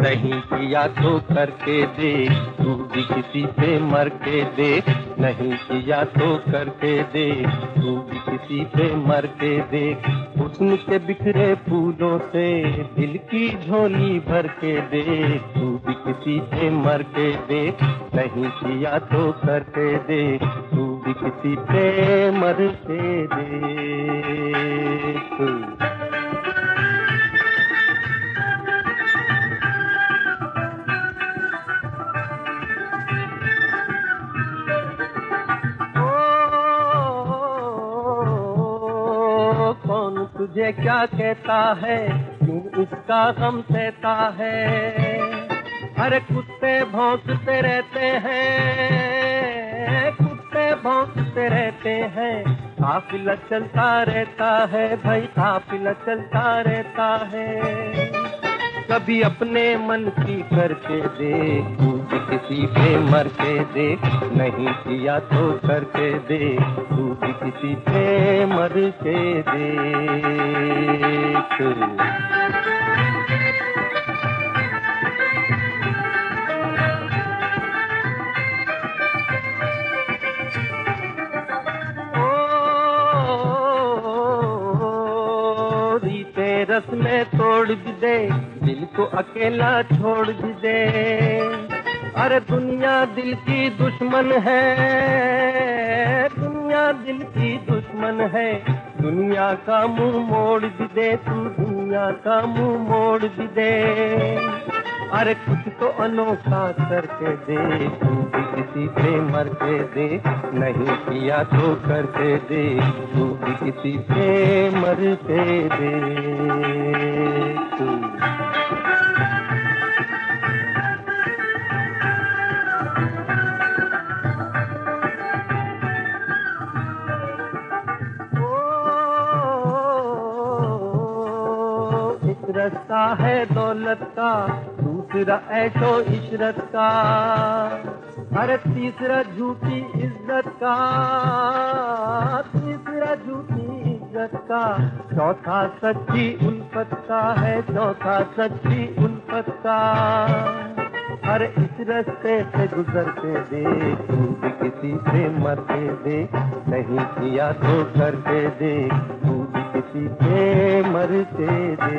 नहीं किया तो करके दे। तू भी किसी से मर के दे। नहीं किया तो करके दे। तू भी किसी से मर के दे। हुस्न के बिखरे फूलों से दिल की झोली भर के दे। तू भी किसी से मर के दे। नहीं किया तो करके दे। तू भी किसी पे मर के दे। कौन तुझे क्या कहता है? क्यों इसका गम सहता है? अरे कुत्ते भौंकते रहते हैं, कुत्ते भौंकते रहते हैं। काफिला चलता रहता है भाई, काफिला चलता रहता है। कभी अपने मन की करके दे तू किसी पे मर के दे नहीं किया तो करके दे तू। किसी पे मर के दे रस में तोड़ भी दे, दिल को अकेला छोड़ भी दे। अरे दुनिया दिल की दुश्मन है। दिल की दुश्मन है। दुनिया का मुँह मोड़ दे, तू दुनिया का मुँह मोड़ दे। अरे कुछ तो अनोखा करके दे, तू भी किसी पे मर के दे। नहीं किया तो करके दे, तू भी किसी पे मर के दे। तू रास्ता है दौलत का, दूसरा ऐशो इशरत का। अरे तीसरा झूठी इज़्ज़त का, तीसरा झूठी इज़्ज़त का। चौथा सच्ची उल्फत का है, चौथा सच्ची उल्फत का। हर इस रास्ते से गुजर के दे किसी से मर के दे नहीं किया तो करके दे तू भी किसी से मर के दे